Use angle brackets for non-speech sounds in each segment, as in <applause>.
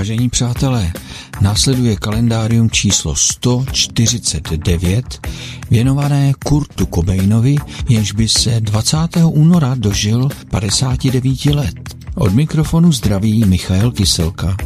Vážení přátelé, následuje kalendárium číslo 149 věnované Kurtu Cobainovi, jenž by se 20. února dožil 59 let. Od mikrofonu zdraví Michael Kyselka.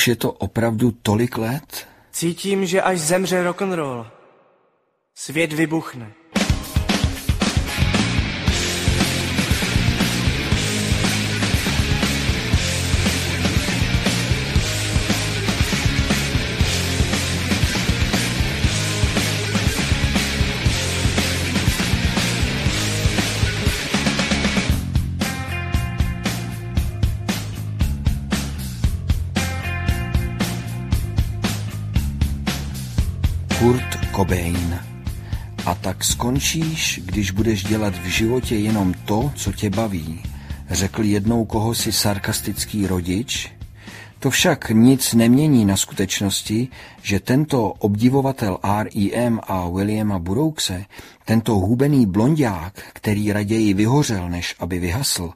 Už je to opravdu tolik let? Cítím, že až zemře rock'n'roll, svět vybuchne. Kurt Cobain. A tak skončíš, když budeš dělat v životě jenom to, co tě baví, řekl jednou kohosi sarkastický rodič. To však nic nemění na skutečnosti, že tento obdivovatel R.E.M. a Williama Burroughse, tento hubený blondiák, který raději vyhořel, než aby vyhasl,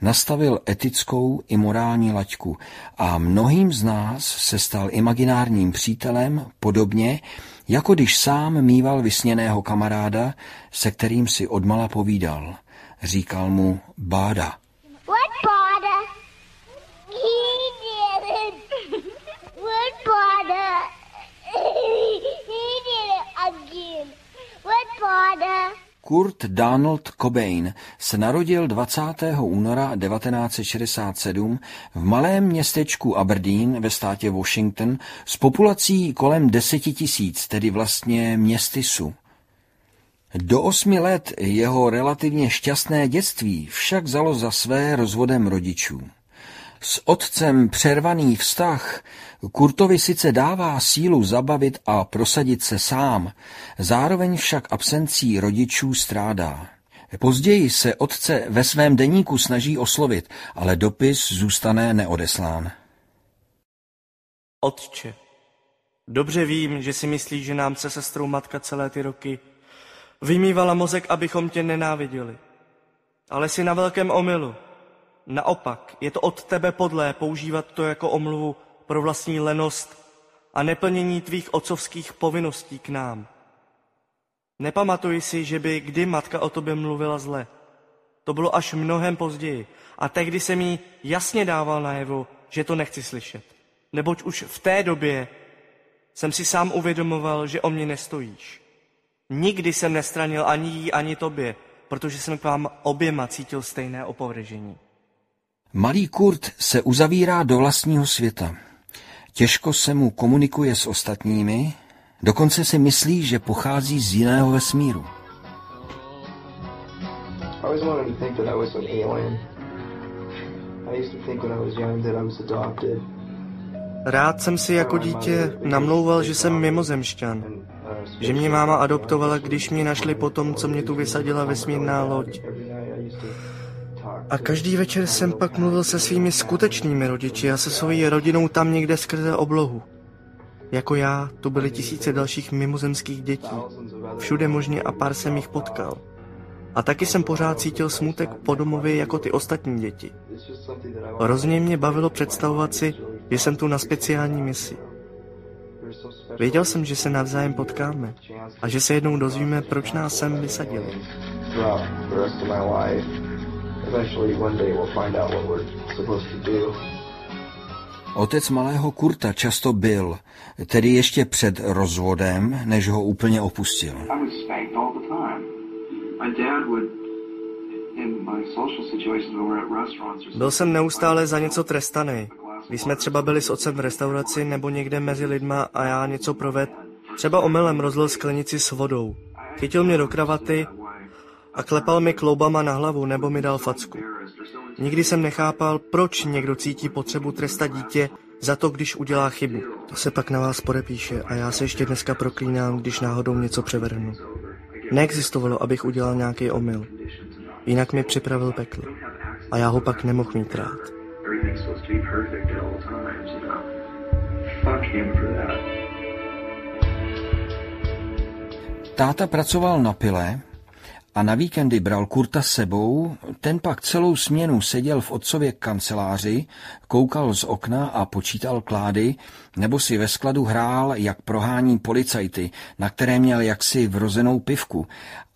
nastavil etickou i morální laťku a mnohým z nás se stal imaginárním přítelem, podobně jako když sám mýval vysněného kamaráda, se kterým si odmala povídal. Říkal mu Báda. What Potter? He did it. What Potter? He did it again. What Potter? Kurt Donald Cobain se narodil 20. února 1967 v malém městečku Aberdeen ve státě Washington s populací kolem 10 tisíc, tedy vlastně městysu. Do osmi let jeho relativně šťastné dětství však zalo za své rozvodem rodičů. S otcem přervaný vztah Kurtovi sice dává sílu zabavit a prosadit se sám, zároveň však absencí rodičů strádá. Později se otce ve svém deníku snaží oslovit, ale dopis zůstane neodeslán. Otče, dobře vím, že si myslíš, že nám se sestrou matka celé ty roky vymývala mozek, abychom tě nenáviděli. Ale si na velkém omylu. Naopak, je to od tebe podlé používat to jako omluvu pro vlastní lenost a neplnění tvých otcovských povinností k nám. Nepamatuji si, že by kdy matka o tobě mluvila zle. To bylo až mnohem později a tehdy jsem jí jasně dával najevo, že to nechci slyšet. Neboť už v té době jsem si sám uvědomoval, že o mě nestojíš. Nikdy jsem nestranil ani jí, ani tobě, protože jsem k vám oběma cítil stejné opovržení. Malý Kurt se uzavírá do vlastního světa. Těžko se mu komunikuje s ostatními, dokonce si myslí, že pochází z jiného vesmíru. Rád jsem si jako dítě namlouval, že jsem mimozemšťan. Že mě máma adoptovala, když mě našli po tom, co mě tu vysadila vesmírná loď. A každý večer jsem pak mluvil se svými skutečnými rodiči a se svojí rodinou tam někde skrze oblohu. Jako já, tu byly tisíce dalších mimozemských dětí. Všude možně a pár jsem jich potkal. A taky jsem pořád cítil smutek po domově jako ty ostatní děti. Hrozně mě bavilo představovat si, že jsem tu na speciální misi. Věděl jsem, že se navzájem potkáme a že se jednou dozvíme, proč nás sem vysadili. Eventually, one day we'll find out what we're supposed to do. Otec malého Kurta často byl, tedy ještě před rozvodem, než ho úplně opustil. I was spanked all the time. My dad would, in my social situations when we're at restaurants or Byl jsem neustále za něco trestaný. Když jsme třeba byli s otcem v restauraci nebo někde mezi lidma a já něco proved, třeba omylem rozlil sklenici s vodou. Chytil mě do kravaty a klepal mi kloubama na hlavu nebo mi dal facku. Nikdy jsem nechápal, proč někdo cítí potřebu trestat dítě za to, když udělá chybu. To se pak na vás podepíše a já se ještě dneska proklínám, když náhodou něco převrhnu. Neexistovalo, abych udělal nějaký omyl. Jinak mi připravil peklo. A já ho pak nemohl mít rád. Táta pracoval na pile a na víkendy bral Kurta sebou, ten pak celou směnu seděl v otcově kanceláři, koukal z okna a počítal klády, nebo si ve skladu hrál, jak prohání policajty, na které měl jaksi vrozenou pivku,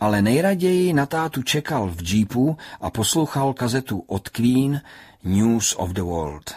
ale nejraději na tátu čekal v džípu a poslouchal kazetu od Queen News of the World.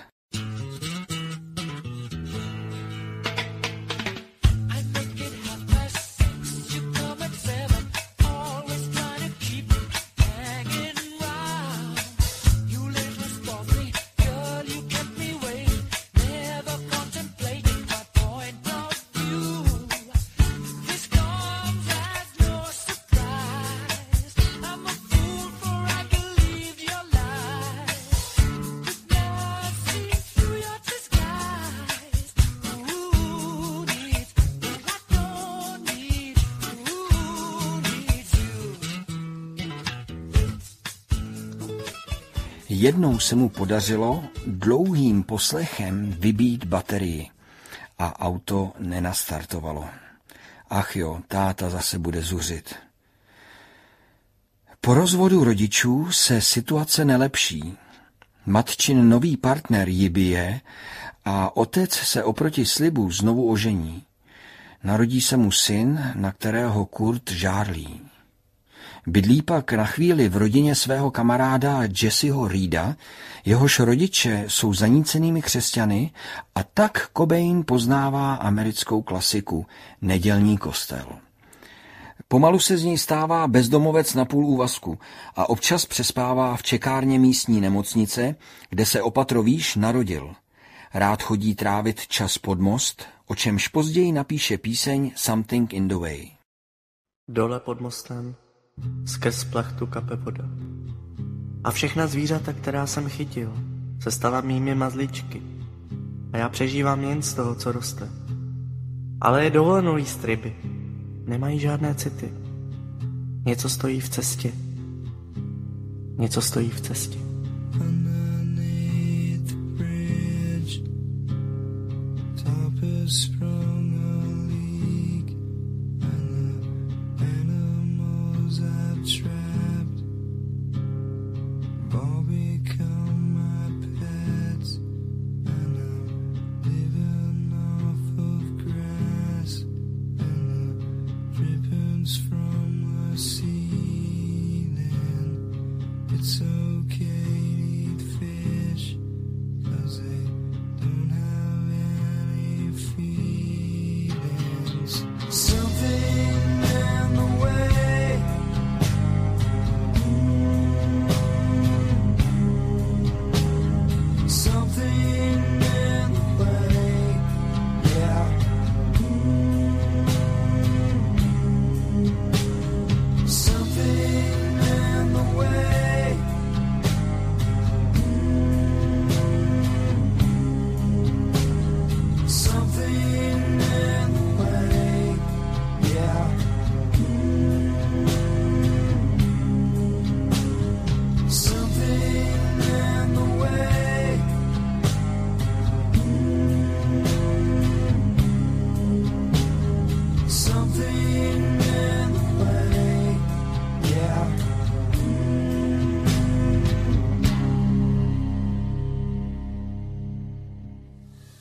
Se mu podařilo dlouhým poslechem vybít baterii a auto nenastartovalo. Ach jo, táta zase bude zuřit. Po rozvodu rodičů se situace nelepší. Matčin nový partner ji bije a otec se oproti slibu znovu ožení. Narodí se mu syn, na kterého Kurt žárlí. Bydlí pak na chvíli v rodině svého kamaráda Jesseho Reeda, jehož rodiče jsou zanícenými křesťany a tak Cobain poznává americkou klasiku Nedělní kostel. Pomalu se z něj stává bezdomovec na půl úvazku a občas přespává v čekárně místní nemocnice, kde se opatrovíš narodil. Rád chodí trávit čas pod most, o čemž později napíše píseň Something in the Way. Dole pod mostem Skrz plachtu kape voda. A všechna zvířata, která jsem chytil, se stala mými mazličky. A já přežívám jen z toho, co roste. Ale je dovoleno jíst ryby. Nemají žádné city. Něco stojí v cestě. Něco stojí v cestě.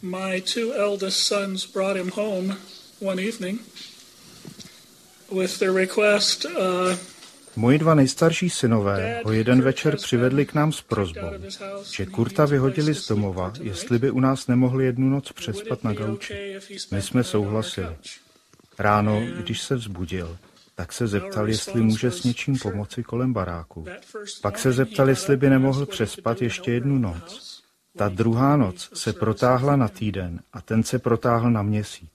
My two eldest sons brought him home one evening with the request uh, Moji dva nejstarší synové ho jeden večer přivedli k nám s prozbou, že Kurta vyhodili z domova, jestli by u nás nemohli jednu noc přespat na gauči. My jsme souhlasili. Ráno, když se vzbudil, tak se zeptal, jestli může s něčím pomoci kolem baráku. Pak se zeptal, jestli by nemohl přespat ještě jednu noc. Ta druhá noc se protáhla na týden a ten se protáhl na měsíc.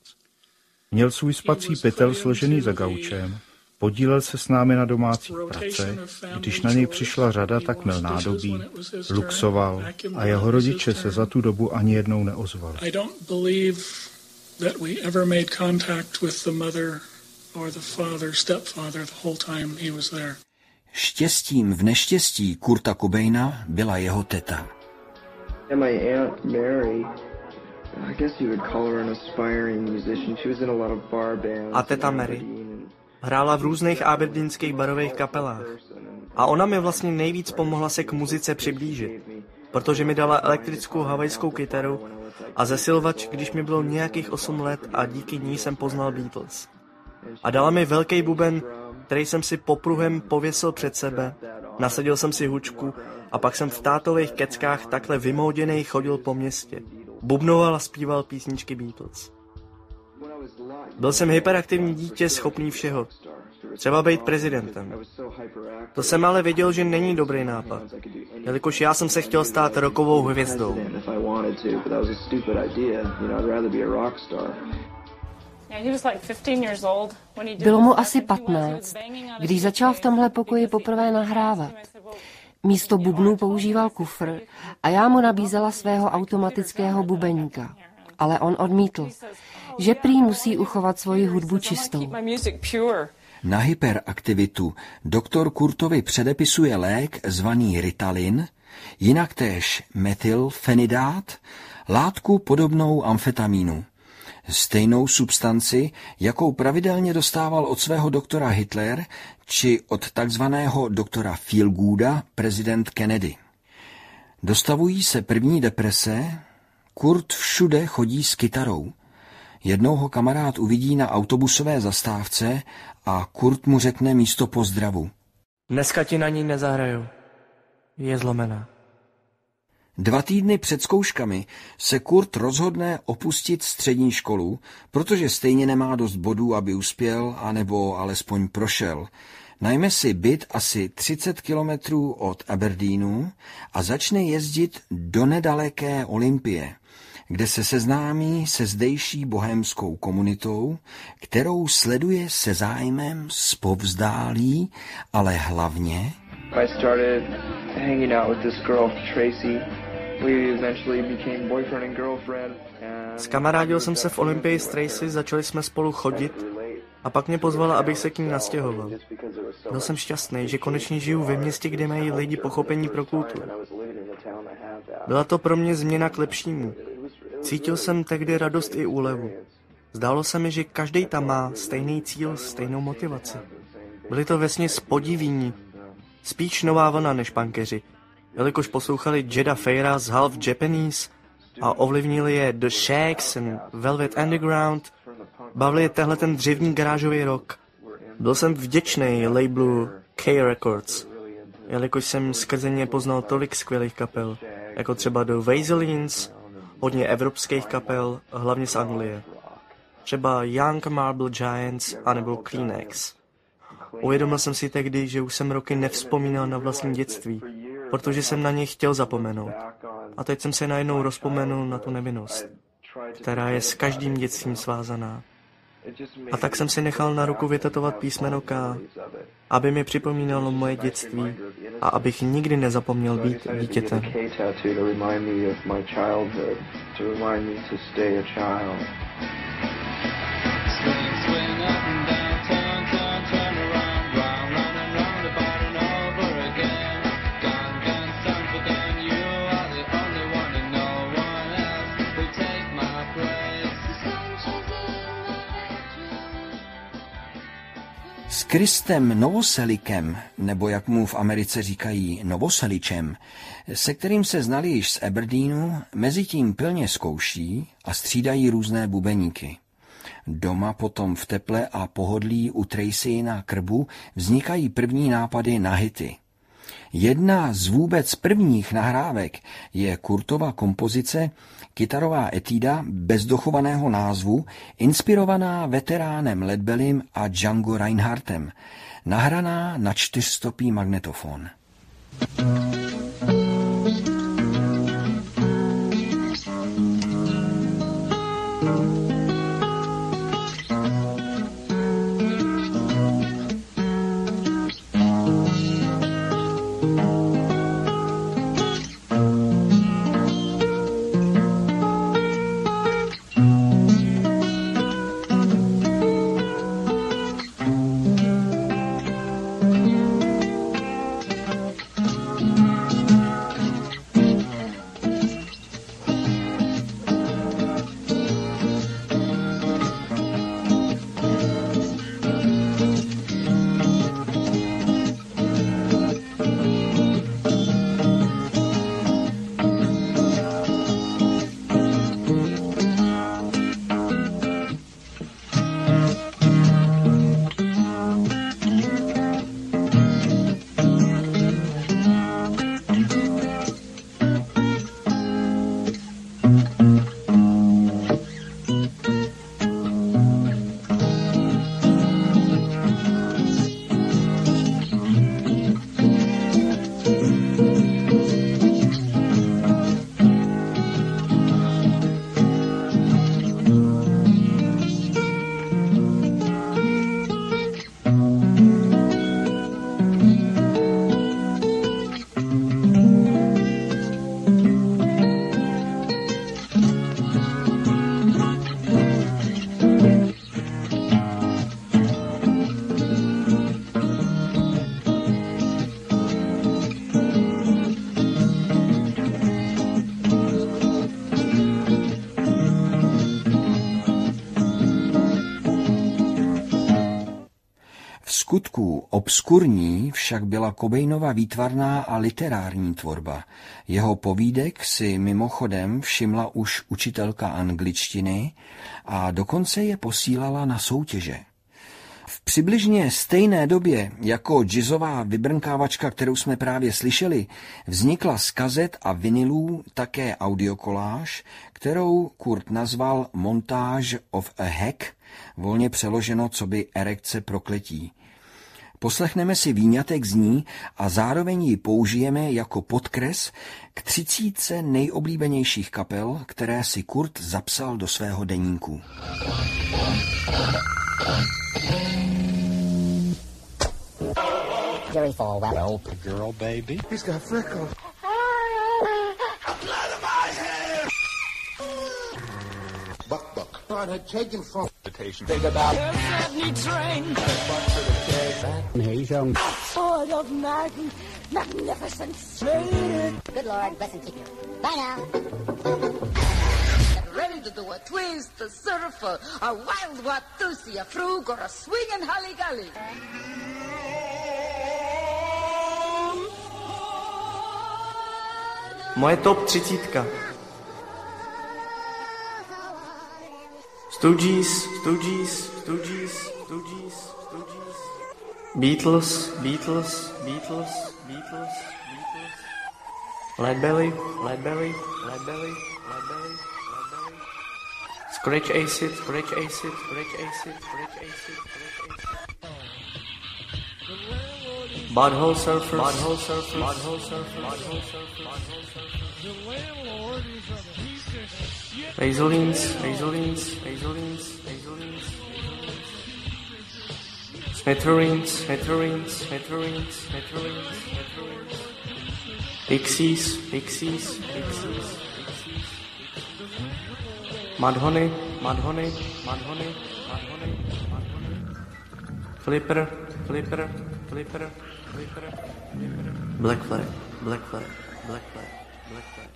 Měl svůj spací pytel složený za gaučem, podílel se s námi na domácí práce, když na něj přišla řada, tak měl nádobí, luxoval a jeho rodiče se za tu dobu ani jednou neozvali. Štěstím v neštěstí Kurta Cobaina byla jeho teta. And my aunt Mary, I guess you would call her an aspiring musician. She was in a lot of bar bands. A teta Mary hrála v různých aberdeenských barových kapelách. A ona mi vlastně nejvíc pomohla se k muzice přiblížit, protože mi dala elektrickou havajskou kytaru a zesilovač, když mi bylo nějakých 8 let a díky ní jsem poznal Beatles. A dala mi velký buben, který jsem si popruhem pověsil před sebe, nasadil jsem si hučku a pak jsem v tátových keckách takhle vymouděnej chodil po městě. Bubnoval a zpíval písničky Beatles. Byl jsem hyperaktivní dítě, schopný všeho. Třeba být prezidentem. To jsem ale věděl, že není dobrý nápad, jelikož já jsem se chtěl stát rokovou hvězdou. Bylo mu asi 15, když začal v tomhle pokoji poprvé nahrávat. Místo bubnů používal kufr a já mu nabízela svého automatického bubeníka. Ale on odmítl, že prý musí uchovat svoji hudbu čistou. Na hyperaktivitu doktor Kurtovi předepisuje lék zvaný Ritalin, jinak též metylfenidát, látku podobnou amfetamínu. Stejnou substanci, jakou pravidelně dostával od svého doktora Hitler či od takzvaného doktora Feelgooda prezident Kennedy. Dostavují se první deprese, Kurt všude chodí s kytarou. Jednou ho kamarád uvidí na autobusové zastávce a Kurt mu řekne místo pozdravu. Dneska ti na ní nezahraju. Je zlomená. Dva týdny před zkouškami se Kurt rozhodne opustit střední školu, protože stejně nemá dost bodů, aby uspěl, anebo alespoň prošel. Najme si byt asi 30 kilometrů od Aberdeenu a začne jezdit do nedaleké Olympie kde se seznámí se zdejší bohémskou komunitou, kterou sleduje se zájmem povzdálí, ale hlavně I started hanging out with this girl, Tracy. Girlfriend. Skamarádil jsem se v Olympii s Tracy, začali jsme spolu chodit a pak mě pozvala, abych se k ní nastěhoval. Byl jsem šťastný, že konečně žiju ve městě, kde mají lidi pochopení pro kulturu. Byla to pro mě změna k lepšímu. Cítil jsem tehdy radost i úlevu. Zdálo se mi, že každý tam má stejný cíl, stejnou motivaci. Byli to vesměs podivíní, spíš nová vlna než pankeři, jelikož poslouchali Jeda Feira z Half Japanese a ovlivnili je The Shacks and Velvet Underground, bavili je tehle ten dřevní garážový rok. Byl jsem vděčný labelu K Records, jelikož jsem skrze ně poznal tolik skvělých kapel, jako třeba The Vaselines, hodně evropských kapel, hlavně z Anglie. Třeba Young Marble Giants anebo Kleenex. Uvědomil jsem si tehdy, že už jsem roky nevzpomínal na vlastní dětství, protože jsem na ně chtěl zapomenout. A teď jsem se najednou rozpomenul na tu nevinnost, která je s každým dětstvím svázaná. A tak jsem si nechal na ruku vytetovat písmeno K, aby mi připomínalo moje dětství a abych nikdy nezapomněl být dítětem. Kristem Novoselikem, nebo jak mu v Americe říkají Novoseličem, se kterým se znali již z Aberdeenu, mezi tím pilně zkouší a střídají různé bubeníky. Doma potom v teple a pohodlí u Tracy na krbu vznikají první nápady na hity. Jedna z vůbec prvních nahrávek je Kurtova kompozice kytarová etída bez dochovaného názvu, inspirovaná veteránem Ledbelim a Django Reinhardtem, nahraná na čtyřstopý magnetofon. Počátku obskurní však byla Kobejnova výtvarná a literární tvorba. Jeho povídek si mimochodem všimla už učitelka angličtiny a dokonce je posílala na soutěže. V přibližně stejné době jako jazzová vybrnkávačka, kterou jsme právě slyšeli, vznikla z kazet a vinilů také audiokoláž, kterou Kurt nazval Montage of a Hack, volně přeloženo co by erekce prokletí. Poslechneme si výňatek z ní a zároveň ji použijeme jako podkres k třicíce nejoblíbenějších kapel, které si Kurt zapsal do svého deníku. Jerry Falwell. Well, the girl, baby. He's got freckles. Blood in my hair. Buck, buck. God had taken from invitation. Think about it. train. He's um. Sword of Madden. Magnificent. Good Lord, bless and keep you. Bye now ready to do a twist, a surfer, a wild watusi, a frug, or a swinging holly gully. Moje top třicítka. Stooges, Stooges, Stooges, Stooges. Beatles, Beatles, Beatles, Beatles, Beatles. Leadbelly, Leadbelly, Leadbelly, Leadbelly, Leadbelly. Scratch acid, scratch acid, scratch acid, scratch acid, scratch acid. Butthole surfers. Butthole surfers. Butthole surfers. Butthole surfers. Butthole surfers. The landlord is a piece of shit. Razolines. Razolines. Razolines. Razolines. Smitherings. Smitherings. Smitherings. Smitherings. Smitherings. Pixies. Pixies. Pixies. Pixies. Mudhoney. Mudhoney. Mudhoney. Mudhoney. Mudhoney. Flipper. Flipper. Flipper. Black Flag, Black Flag, Black Flag, Black Flag.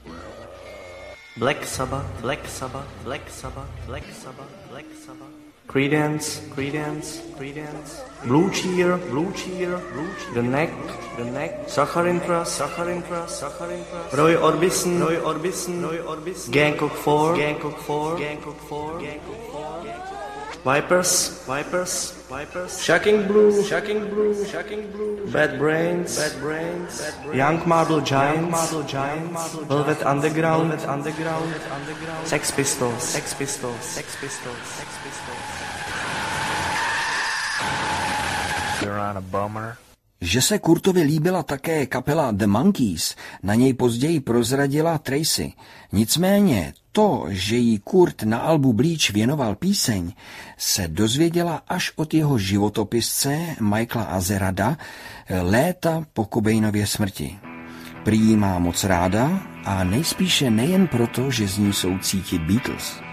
Black Sabbath, Black Sabbath, Black Sabbath, Black Sabbath, Black Sabbath. Credence, Credence, Credence. Blue Cheer, Blue Cheer, Blue Cheer. The Neck, The Neck. Sacharin Trust, Sacharin Trust, Sacharin Trust. Roy Orbison, Roy Orbison, Roy Orbison. Gangkok 4, Gangkok 4, Gangkok 4, Gangkok 4. Vipers, Vipers, Vipers, Shocking Blue, Shocking Blue, Shocking Blue, Bad Brains, Bad Brains, Bad Brains. Young Marble Giants, Young Marble Giants, Velvet Underground, Velvet Underground, Underground, Sex Pistols, Sex Pistols, Sex Pistols, Sex Pistols. Že se Kurtovi líbila také kapela The Monkeys, na něj později prozradila Tracy. Nicméně to, že jí Kurt na albu Bleach věnoval píseň, se dozvěděla až od jeho životopisce Michaela Azerada léta po Kobejnově smrti. Prý má moc ráda a nejspíše nejen proto, že z ní jsou cítit Beatles.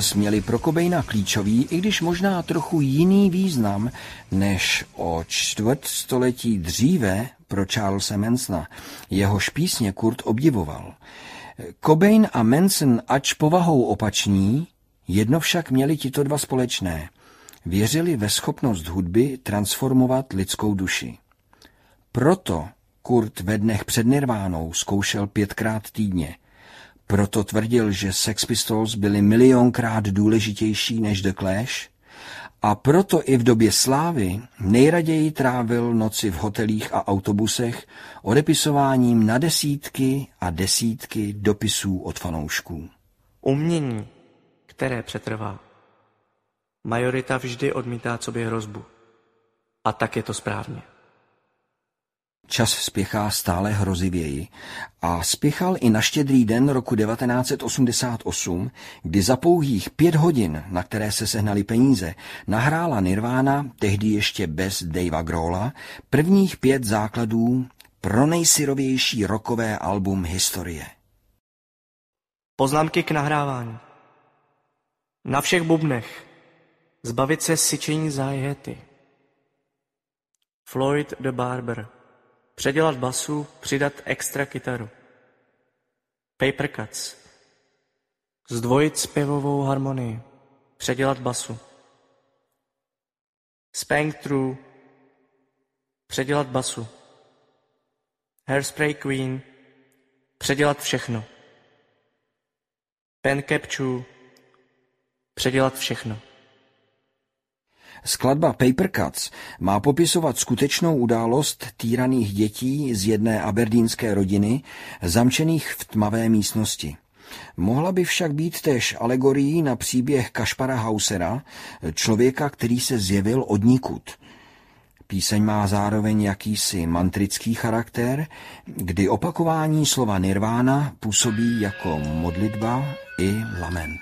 Beatles měli pro Cobaina klíčový, i když možná trochu jiný význam než o čtvrt století dříve pro Charlesa Mansona. Jehož písně Kurt obdivoval. Cobain a Manson, ač povahou opační, jedno však měli tito dva společné. Věřili ve schopnost hudby transformovat lidskou duši. Proto Kurt ve dnech před Nirvánou zkoušel pětkrát týdně. Proto tvrdil, že Sex Pistols byli milionkrát důležitější než The Clash a proto i v době slávy nejraději trávil noci v hotelích a autobusech odepisováním na desítky a desítky dopisů od fanoušků. Umění, které přetrvá. Majorita vždy odmítá sobě hrozbu. A tak je to správně. Čas spěchá stále hrozivěji a spěchal i na štědrý den roku 1988, kdy za pouhých pět hodin, na které se sehnali peníze, nahrála Nirvana, tehdy ještě bez Davea Grohla, prvních pět základů pro nejsyrovější rokové album historie. Poznámky k nahrávání. Na všech bubnech. Zbavit se syčení zájety. Floyd the Barber. Předělat basu, přidat extra kytaru. Paper cuts. Zdvojit zpěvovou harmonii. Předělat basu. Spank through. Předělat basu. Hairspray Queen. Předělat všechno. Pen Capture. Předělat všechno. Skladba Paper Cuts má popisovat skutečnou událost týraných dětí z jedné aberdínské rodiny, zamčených v tmavé místnosti. Mohla by však být též alegorií na příběh Kašpara Hausera, člověka, který se zjevil od nikud. Píseň má zároveň jakýsi mantrický charakter, kdy opakování slova nirvána působí jako modlitba i lament.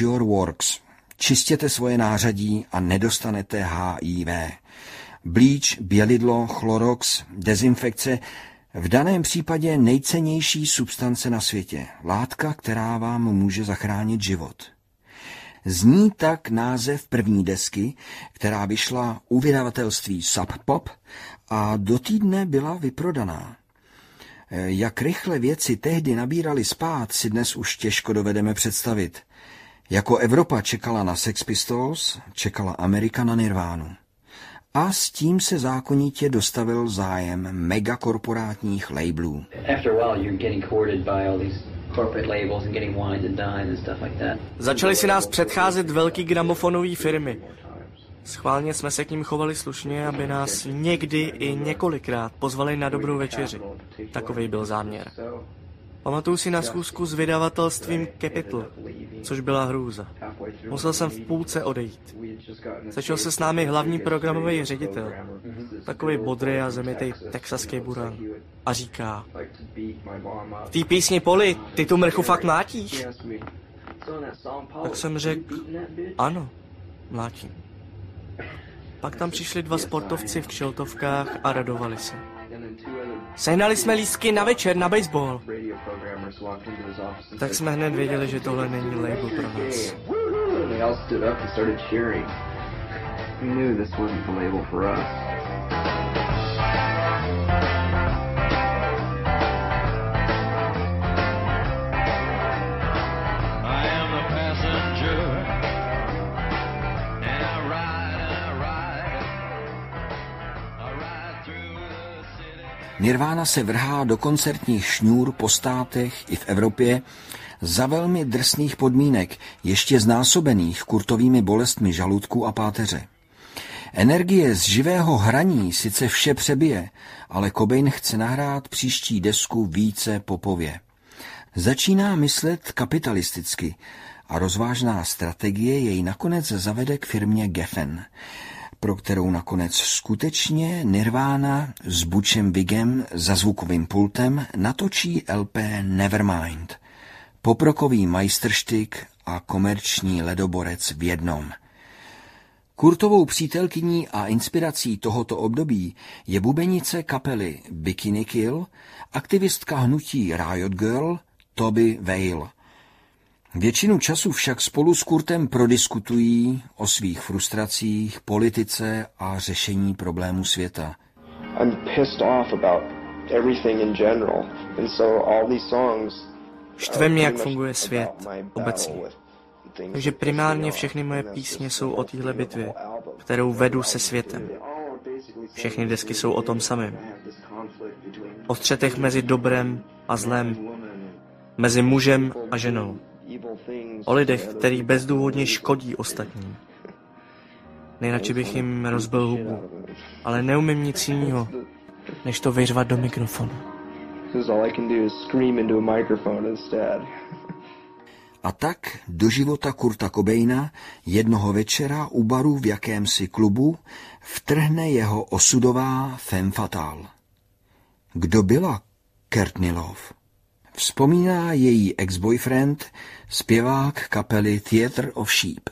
Your works. Čistěte svoje nářadí a nedostanete HIV. Bleach, bělidlo, chlorox, dezinfekce, v daném případě nejcennější substance na světě. Látka, která vám může zachránit život. Zní tak název první desky, která vyšla u vydavatelství Sub Pop a do týdne byla vyprodaná. Jak rychle věci tehdy nabírali spát, si dnes už těžko dovedeme představit. Jako Evropa čekala na Sex Pistols, čekala Amerika na Nirvánu. A s tím se zákonitě dostavil zájem megakorporátních labelů. Začaly si nás předcházet velký gramofonové firmy. Schválně jsme se k ním chovali slušně, aby nás někdy i několikrát pozvali na dobrou večeři. Takový byl záměr. Pamatuju si na schůzku s vydavatelstvím Capital, což byla hrůza. Musel jsem v půlce odejít. Začal se s námi hlavní programový ředitel, takový bodrý a zemitej texaský buran. A říká, v té písni Poli, ty tu mrchu fakt mlátíš? Tak jsem řekl, ano, mlátím. Pak tam přišli dva sportovci v kšeltovkách a radovali se. Sehnali jsme lístky na večer na baseball. Tak jsme hned věděli, že tohle není label pro nás. We knew this wasn't the label for us. Nirvana se vrhá do koncertních šňůr po státech i v Evropě za velmi drsných podmínek, ještě znásobených kurtovými bolestmi žaludku a páteře. Energie z živého hraní sice vše přebije, ale Cobain chce nahrát příští desku více popově. Začíná myslet kapitalisticky a rozvážná strategie jej nakonec zavede k firmě Geffen pro kterou nakonec skutečně Nirvana s Butchem Vigem za zvukovým pultem natočí LP Nevermind. Poprokový majstrštyk a komerční ledoborec v jednom. Kurtovou přítelkyní a inspirací tohoto období je bubenice kapely Bikini Kill, aktivistka hnutí Riot Girl Toby Vale – Většinu času však spolu s Kurtem prodiskutují o svých frustracích, politice a řešení problémů světa. Štve mě, jak funguje svět obecně. Takže primárně všechny moje písně jsou o téhle bitvě, kterou vedu se světem. Všechny desky jsou o tom samém. O střetech mezi dobrem a zlem, mezi mužem a ženou. O lidech, který bezdůvodně škodí ostatním. Nejradši bych jim rozbil hubu, ale neumím nic jiného, než to vyřvat do mikrofonu. A tak do života Kurta Cobaina jednoho večera u baru v jakémsi klubu vtrhne jeho osudová femme fatale. Kdo byla Courtney Love? Vzpomíná její ex-boyfriend, zpěvák kapely Theater of Sheep.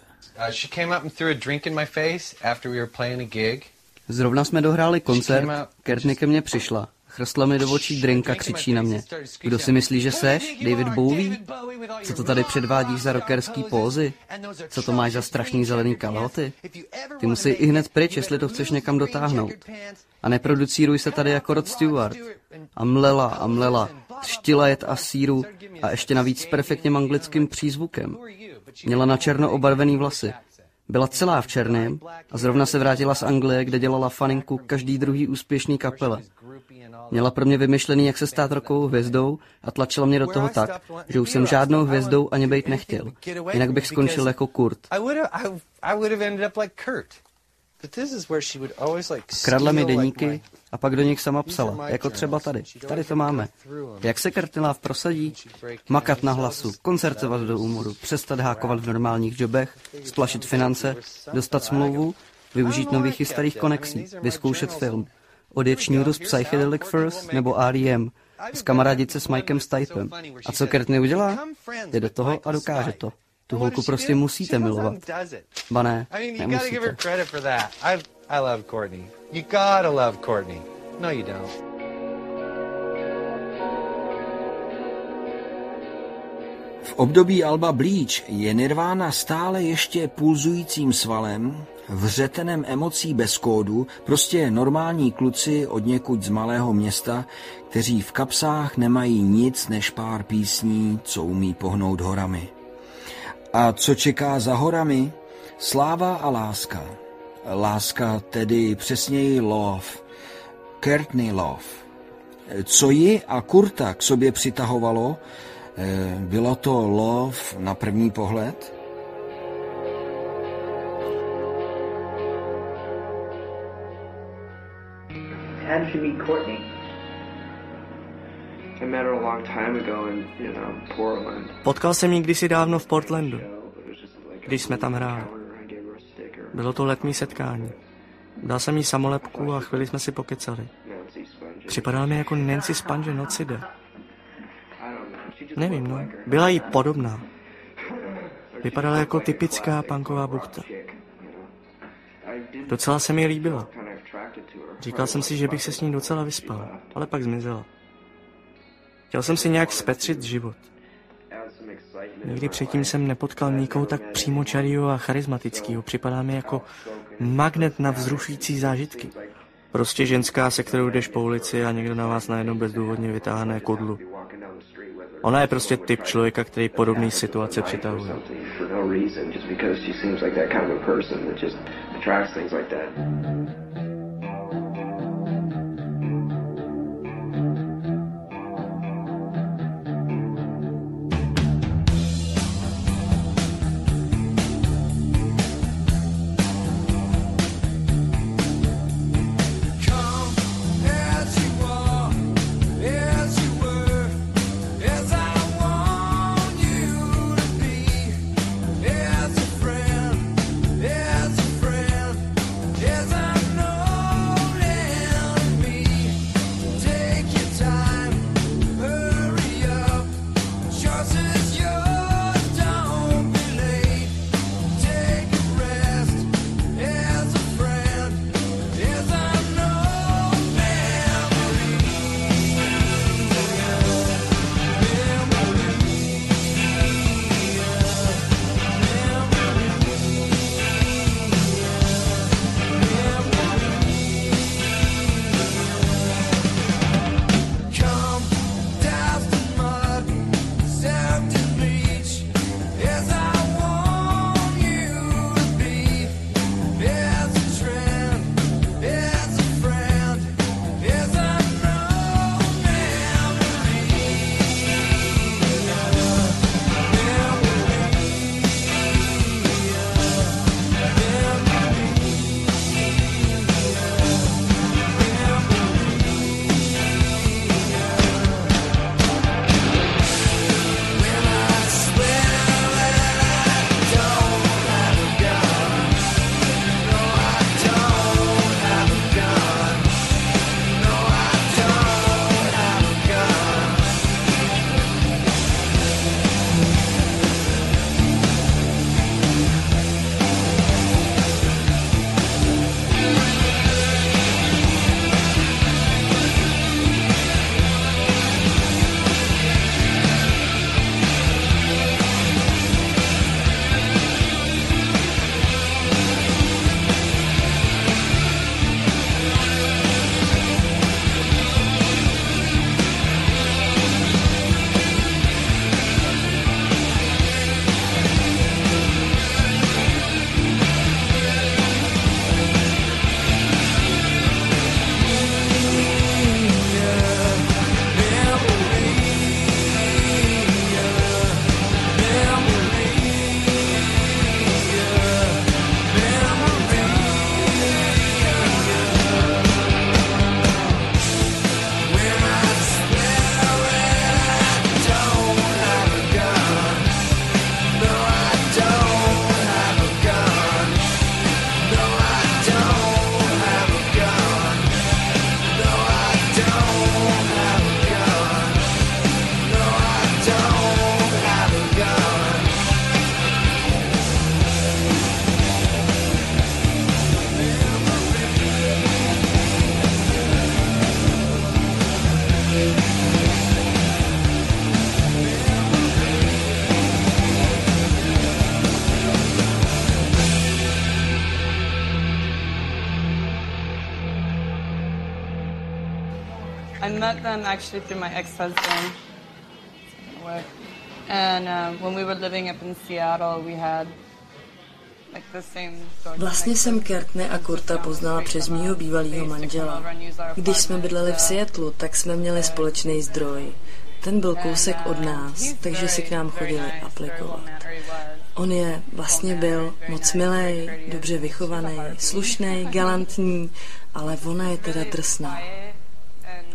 Zrovna jsme dohráli koncert, Courtney ke mně přišla. Chrstla mi do očí drinka, křičí na mě. Kdo si myslí, že seš? David Bowie? Co to tady předvádíš za rockerský pózy? Co to máš za strašný zelený kalhoty? Ty musí i hned pryč, jestli to chceš někam dotáhnout. A neproducíruj se tady jako Rod Stewart. A mlela a mlela, jet a síru a ještě navíc s perfektním anglickým přízvukem. Měla na černo obarvený vlasy. Byla celá v černém a zrovna se vrátila z Anglie, kde dělala faninku každý druhý úspěšný kapele. Měla pro mě vymyšlený, jak se stát rokovou hvězdou a tlačila mě do toho tak, že už jsem žádnou hvězdou ani být nechtěl. Jinak bych skončil jako Kurt. Kradla mi deníky a pak do nich sama psala, jako třeba tady. Tady to máme. Jak se Kartiláv prosadí? Makat na hlasu, koncertovat do úmoru, přestat hákovat v normálních jobech, splašit finance, dostat smlouvu, využít nových i starých konexí, vyzkoušet film, odjet šňůru z Psychedelic First nebo R.E.M., s kamarádit se s Mikem Stipem. A co Courtney udělá? Je do toho a dokáže to. Tu holku prostě musíte milovat. Ba ne, nemusíte. I love Courtney. You gotta love Courtney. No, you don't. V období Alba Bleach je Nirvana stále ještě pulzujícím svalem, vřetenem emocí bez kódu, prostě normální kluci od někud z malého města, kteří v kapsách nemají nic než pár písní, co umí pohnout horami. A co čeká za horami? Sláva a láska. Láska tedy přesněji love. Courtney love. Co ji a Kurta k sobě přitahovalo, Eh, bylo to love na první pohled? Meet Courtney? Potkal jsem ji kdysi dávno v Portlandu, když jsme tam hráli. Bylo to letní setkání. Dal jsem jí samolepku a chvíli jsme si pokecali. Připadal mi jako Nancy Sponge Nocide. Nevím, no. Byla jí podobná. Vypadala jako typická punková buchta. Docela se mi líbila. Říkal jsem si, že bych se s ní docela vyspal, ale pak zmizela. Chtěl jsem si nějak spetřit život. Nikdy předtím jsem nepotkal nikoho tak přímočarýho a charismatického. Připadá mi jako magnet na vzrušující zážitky. Prostě ženská, se kterou jdeš po ulici a někdo na vás najednou bezdůvodně vytáhne kudlu. Ona je prostě typ člověka, který podobný situace přitahuje. Mm. I met them actually through my ex-husband. And um, when we were living up in Seattle, we had Vlastně jsem Kertny a Kurta poznala přes mýho bývalého manžela. Když jsme bydleli v Seattleu, tak jsme měli společný zdroj. Ten byl kousek od nás, takže si k nám chodili aplikovat. On je vlastně byl moc milý, dobře vychovaný, slušný, <laughs> galantní, ale ona je teda drsná.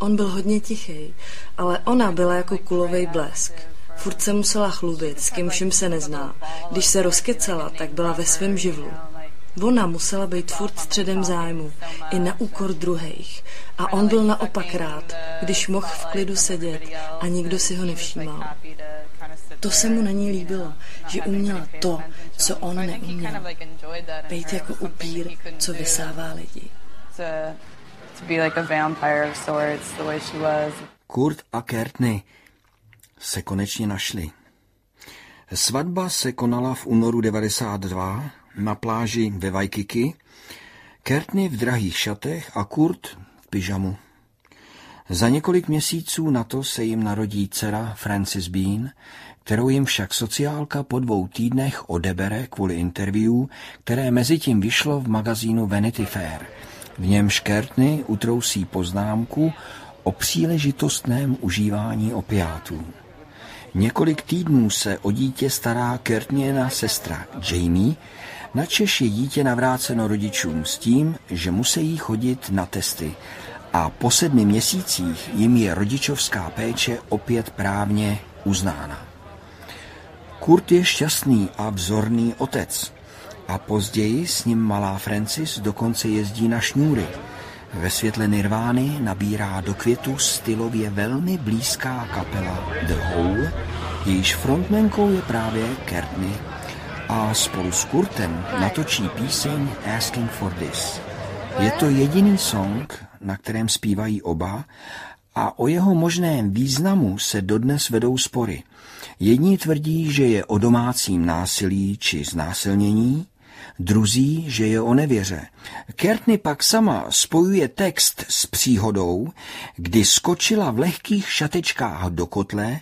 On byl hodně tichý, ale ona byla jako kulový blesk. Furt se musela chlubit, s kým vším se nezná. Když se rozkecala, tak byla ve svém živlu. Ona musela být furt středem zájmu, i na úkor druhých. A on byl naopak rád, když mohl v klidu sedět a nikdo si ho nevšímal. To se mu na ní líbilo, že uměla to, co on neuměl. Být jako upír, co vysává lidi. Kurt a Courtney se konečně našli. Svatba se konala v únoru 92 na pláži ve Waikiki, Courtney v drahých šatech a Kurt v pyžamu. Za několik měsíců na to se jim narodí dcera Francis Bean, kterou jim však sociálka po dvou týdnech odebere kvůli interview, které mezi tím vyšlo v magazínu Vanity Fair. V něm Škertny utrousí poznámku o příležitostném užívání opiátů. Několik týdnů se o dítě stará Kertněna sestra Jamie, načež je dítě navráceno rodičům s tím, že musí chodit na testy a po sedmi měsících jim je rodičovská péče opět právně uznána. Kurt je šťastný a vzorný otec a později s ním malá Francis dokonce jezdí na šňůry – ve světle Nirvány nabírá do květu stylově velmi blízká kapela The Hole, jejíž frontmenkou je právě Courtney a spolu s Kurtem natočí píseň Asking for This. Je to jediný song, na kterém zpívají oba a o jeho možném významu se dodnes vedou spory. Jedni tvrdí, že je o domácím násilí či znásilnění, druzí, že je o nevěře. Kertny pak sama spojuje text s příhodou, kdy skočila v lehkých šatečkách do kotle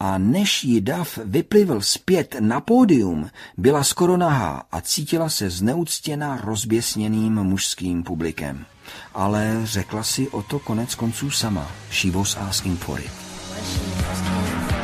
a než jí dav vyplivl zpět na pódium, byla skoro nahá a cítila se zneuctěna rozběsněným mužským publikem. Ale řekla si o to konec konců sama. She was asking for it. live through this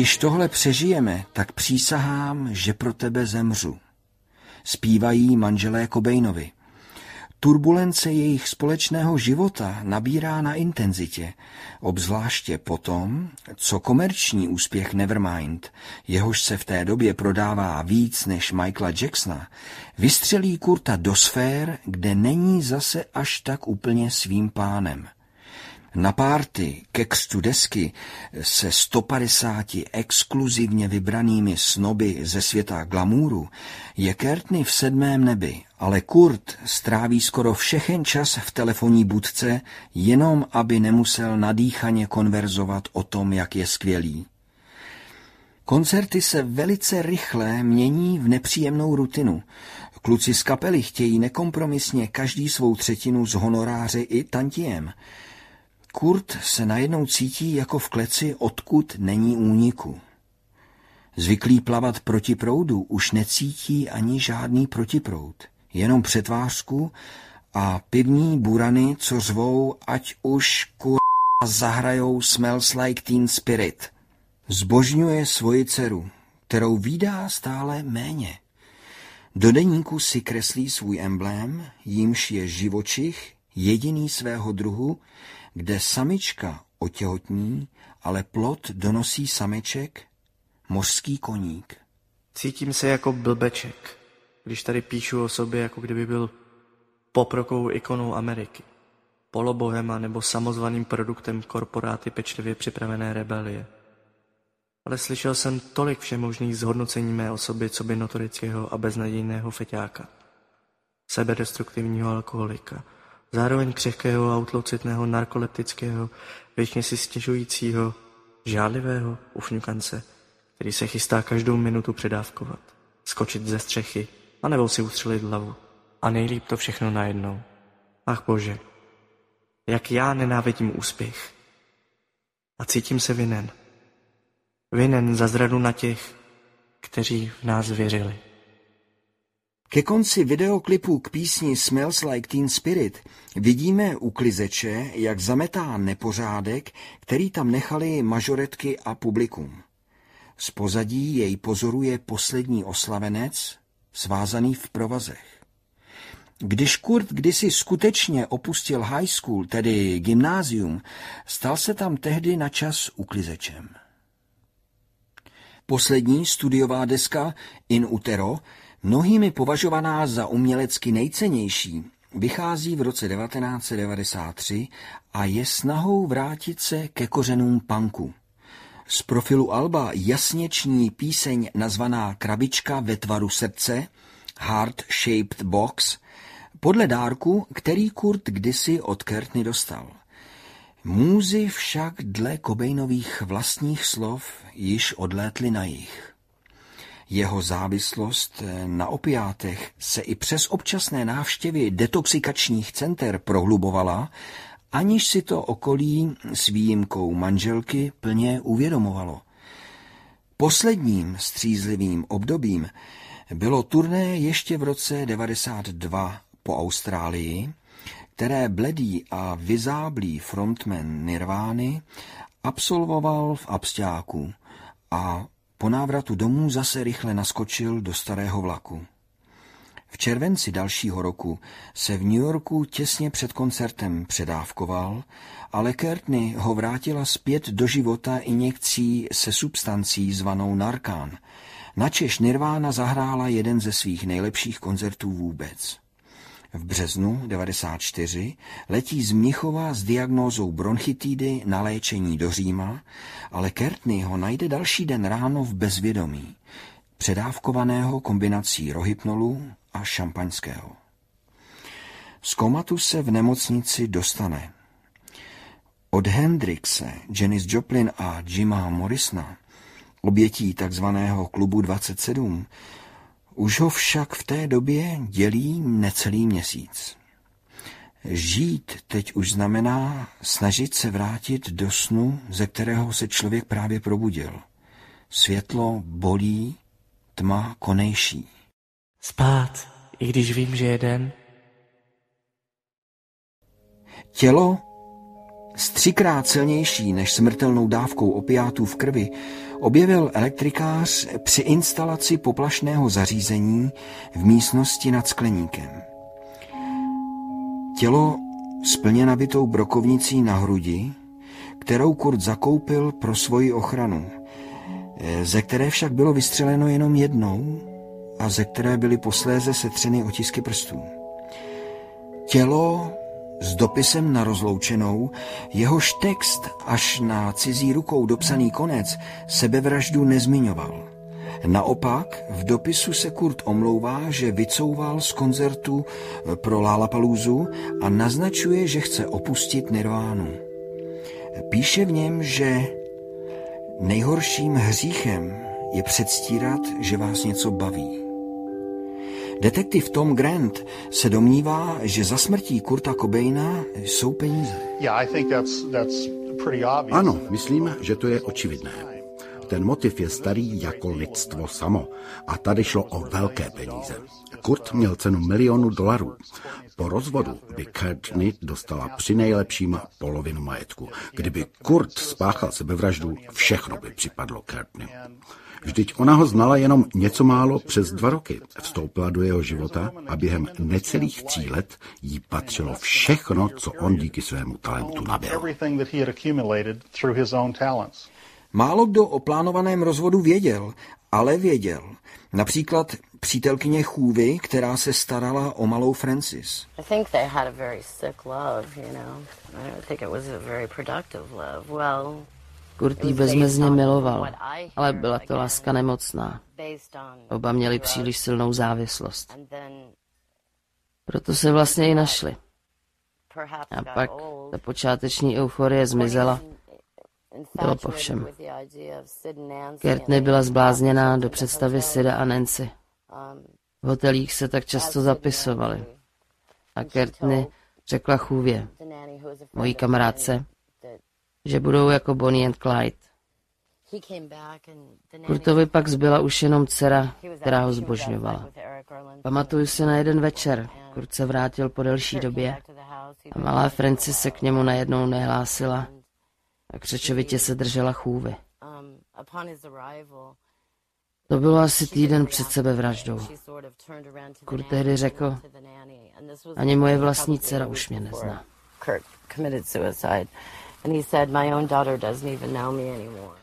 Když tohle přežijeme, tak přísahám, že pro tebe zemřu. Zpívají manželé Kobejnovi. Turbulence jejich společného života nabírá na intenzitě, obzvláště potom, co komerční úspěch Nevermind, jehož se v té době prodává víc než Michaela Jacksona, vystřelí Kurta do sfér, kde není zase až tak úplně svým pánem – na párty ke křtu desky se 150 exkluzivně vybranými snoby ze světa glamůru je Kertny v sedmém nebi, ale Kurt stráví skoro všechen čas v telefonní budce, jenom aby nemusel nadýchaně konverzovat o tom, jak je skvělý. Koncerty se velice rychle mění v nepříjemnou rutinu. Kluci z kapely chtějí nekompromisně každý svou třetinu z honoráře i tantiem – Kurt se najednou cítí jako v kleci, odkud není úniku. Zvyklý plavat proti proudu už necítí ani žádný protiproud, jenom přetvářku a pivní burany, co řvou, ať už kur zahrajou Smells Like Teen Spirit. Zbožňuje svoji dceru, kterou výdá stále méně. Do deníku si kreslí svůj emblém, jímž je živočich, jediný svého druhu, kde samička otěhotní, ale plod donosí sameček, mořský koník. Cítím se jako blbeček, když tady píšu o sobě, jako kdyby byl poprokou ikonou Ameriky, polobohema nebo samozvaným produktem korporáty pečlivě připravené rebelie. Ale slyšel jsem tolik všemožných zhodnocení mé osoby, co by notorického a beznadějného feťáka, sebedestruktivního alkoholika, zároveň křehkého a utlocitného narkoleptického, věčně si stěžujícího, žádlivého ufňukance, který se chystá každou minutu předávkovat, skočit ze střechy, anebo si ustřelit hlavu. A nejlíp to všechno najednou. Ach bože, jak já nenávidím úspěch. A cítím se vinen. Vinen za zradu na těch, kteří v nás věřili. Ke konci videoklipu k písni Smells Like Teen Spirit vidíme uklizeče, jak zametá nepořádek, který tam nechali mažoretky a publikum. Z pozadí jej pozoruje poslední oslavenec, svázaný v provazech. Když Kurt kdysi skutečně opustil high school, tedy gymnázium, stal se tam tehdy na čas uklizečem. Poslední studiová deska In Utero mnohými považovaná za umělecky nejcennější, vychází v roce 1993 a je snahou vrátit se ke kořenům punku. Z profilu Alba jasně ční píseň nazvaná Krabička ve tvaru srdce, Heart Shaped Box, podle dárku, který Kurt kdysi od Kertny dostal. Můzy však dle Kobejnových vlastních slov již odlétly na jich. Jeho závislost na opiátech se i přes občasné návštěvy detoxikačních center prohlubovala, aniž si to okolí s výjimkou manželky plně uvědomovalo. Posledním střízlivým obdobím bylo turné ještě v roce 92 po Austrálii, které bledý a vyzáblý frontman Nirvány absolvoval v Absťáku a po návratu domů zase rychle naskočil do starého vlaku. V červenci dalšího roku se v New Yorku těsně před koncertem předávkoval, ale Courtney ho vrátila zpět do života injekcí se substancí zvanou Narkán, načež Nirvana zahrála jeden ze svých nejlepších koncertů vůbec. V březnu 94 letí z Mnichova s diagnózou bronchitidy na léčení do Říma, ale Kertny ho najde další den ráno v bezvědomí, předávkovaného kombinací rohypnolu a šampaňského. Z komatu se v nemocnici dostane. Od Hendrixe, Janis Joplin a Jima Morrisona, obětí takzvaného klubu 27, už ho však v té době dělí necelý měsíc. Žít teď už znamená snažit se vrátit do snu, ze kterého se člověk právě probudil. Světlo bolí, tma konejší. Spát, i když vím, že jeden. Tělo, s třikrát silnější než smrtelnou dávkou opiátů v krvi, objevil elektrikář při instalaci poplašného zařízení v místnosti nad skleníkem. Tělo s plně nabitou brokovnicí na hrudi, kterou Kurt zakoupil pro svoji ochranu, ze které však bylo vystřeleno jenom jednou a ze které byly posléze setřeny otisky prstů. Tělo s dopisem na rozloučenou, jehož text až na cizí rukou dopsaný konec sebevraždu nezmiňoval. Naopak v dopisu se Kurt omlouvá, že vycouval z koncertu pro Lollapaloozu a naznačuje, že chce opustit Nirvánu. Píše v něm, že nejhorším hříchem je předstírat, že vás něco baví. Detektiv Tom Grant se domnívá, že za smrtí Kurta Cobaina jsou peníze. Ano, myslím, že to je očividné. Ten motiv je starý jako lidstvo samo. A tady šlo o velké peníze. Kurt měl cenu milionu dolarů. Po rozvodu by Courtney dostala při nejlepším polovinu majetku. Kdyby Kurt spáchal sebevraždu, všechno by připadlo Courtney. Vždyť ona ho znala jenom něco málo přes dva roky. Vstoupila do jeho života a během necelých tří let jí patřilo všechno, co on díky svému talentu nabil. Málo kdo o plánovaném rozvodu věděl, ale věděl. Například přítelkyně Chůvy, která se starala o malou Francis. Kurt jí bezmezně miloval, ale byla to láska nemocná. Oba měli příliš silnou závislost. Proto se vlastně i našli. A pak ta počáteční euforie zmizela. Bylo po všem. Courtney byla zblázněná do představy Sida a Nancy. V hotelích se tak často zapisovali. A Courtney řekla chůvě, mojí kamarádce, že budou jako Bonnie and Clyde. Kurtovi pak zbyla už jenom dcera, která ho zbožňovala. Pamatuju si na jeden večer, Kurt se vrátil po delší době a malá Francis se k němu najednou nehlásila a křečovitě se držela chůvy. To bylo asi týden před sebevraždou. Kurt tehdy řekl, ani moje vlastní dcera už mě nezná.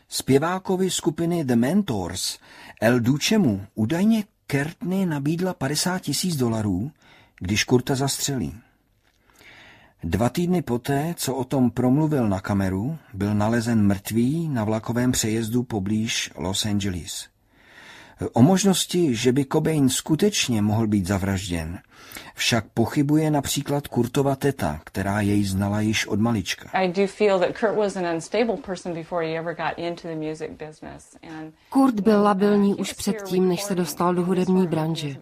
Zpěvákovi skupiny The Mentors El Duchemu údajně Courtney nabídla 50 tisíc dolarů, když Kurta zastřelí. Dva týdny poté, co o tom promluvil na kameru, byl nalezen mrtvý na vlakovém přejezdu poblíž Los Angeles. O možnosti, že by Cobain skutečně mohl být zavražděn, však pochybuje například Kurtova teta, která jej znala již od malička. Kurt byl labilní už předtím, než se dostal do hudební branže.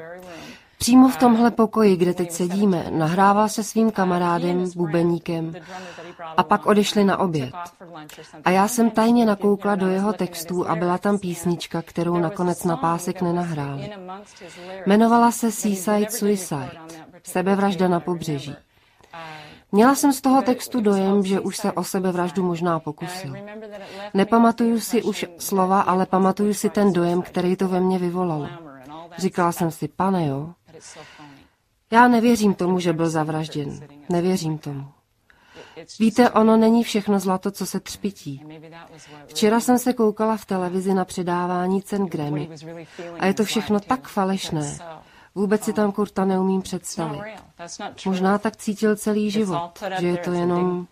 Přímo v tomhle pokoji, kde teď sedíme, nahrával se svým kamarádem, bubeníkem a pak odešli na oběd. A já jsem tajně nakoukla do jeho textů a byla tam písnička, kterou nakonec na pásek nenahrál. Jmenovala se Seaside Suicide, sebevražda na pobřeží. Měla jsem z toho textu dojem, že už se o sebevraždu možná pokusil. Nepamatuju si už slova, ale pamatuju si ten dojem, který to ve mně vyvolalo. Říkala jsem si, pane jo, já nevěřím tomu, že byl zavražděn. Nevěřím tomu. Víte, ono není všechno zlato, co se třpití. Včera jsem se koukala v televizi na předávání cen Grammy a je to všechno tak falešné. Vůbec si tam Kurta neumím představit. Možná tak cítil celý život, že je to jenom,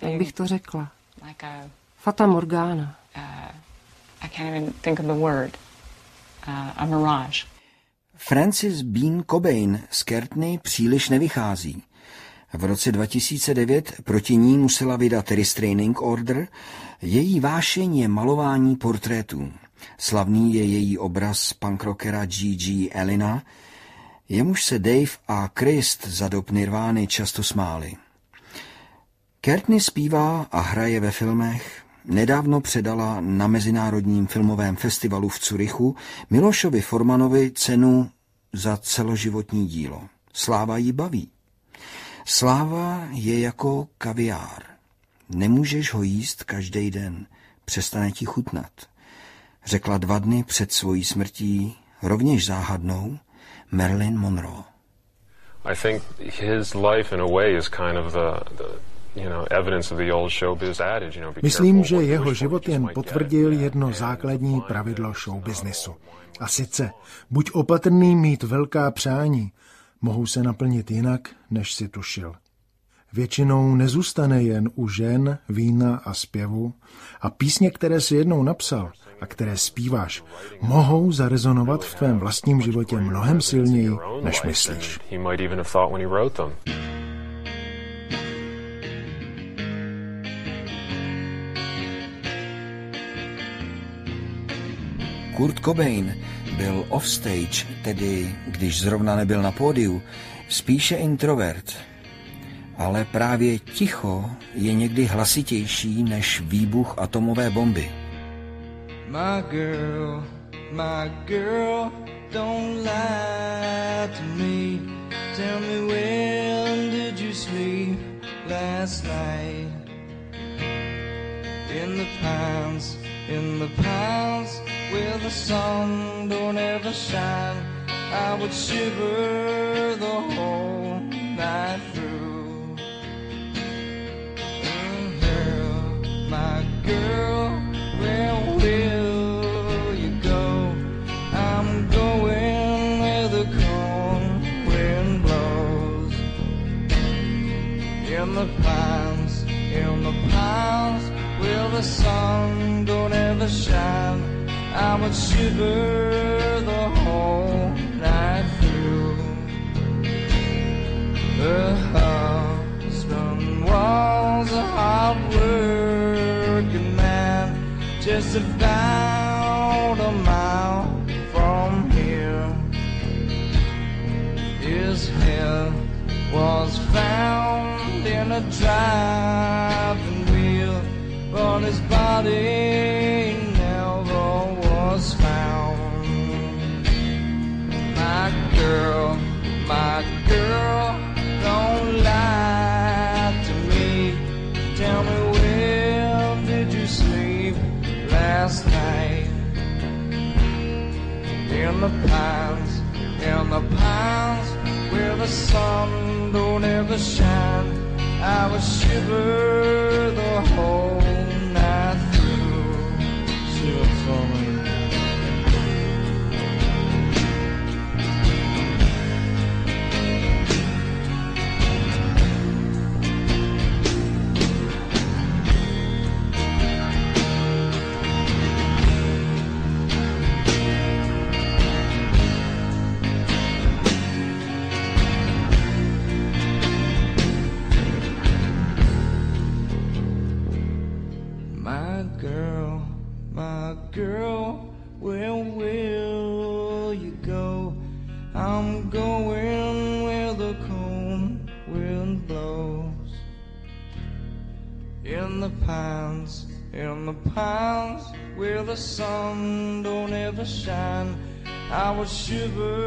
jak bych to řekla, fata morgana. A mirage. Francis Bean Cobain z Courtney příliš nevychází. V roce 2009 proti ní musela vydat restraining order. Její vášeň je malování portrétů. Slavný je její obraz punkrockera G.G. Elina, jemuž se Dave a Christ za dob Nirvány často smáli. Courtney zpívá a hraje ve filmech, nedávno předala na Mezinárodním filmovém festivalu v Curychu Milošovi Formanovi cenu za celoživotní dílo. Sláva jí baví. Sláva je jako kaviár. Nemůžeš ho jíst každý den, přestane ti chutnat. řekla dva dny před svojí smrtí rovněž záhadnou Marilyn Monroe. I think his life in a way is kind of the, the Myslím, že jeho život jen potvrdil jedno základní pravidlo showbiznisu. A sice, buď opatrný mít velká přání, mohou se naplnit jinak, než si tušil. Většinou nezůstane jen u žen, vína a zpěvu a písně, které si jednou napsal a které zpíváš, mohou zarezonovat v tvém vlastním životě mnohem silněji, než myslíš. Kurt Cobain byl offstage, tedy když zrovna nebyl na pódiu, spíše introvert. Ale právě ticho je někdy hlasitější než výbuch atomové bomby. My girl, my girl, don't lie to me. Tell me when did you sleep last night? In the pines, in the pines where the sun don't ever shine. I would shiver the whole night through. And girl, my girl, where will you go? I'm going where the cold wind blows. In the pines, in the pines, where the sun don't ever shine. I would shiver the whole night through. Her husband was a hard working man, just about a mile from here. His head was found in a driving wheel, but his body girl, my girl, don't lie to me. Tell me where did you sleep last night? In the pines, in the pines, where the sun don't ever shine. I would shiver the whole shiver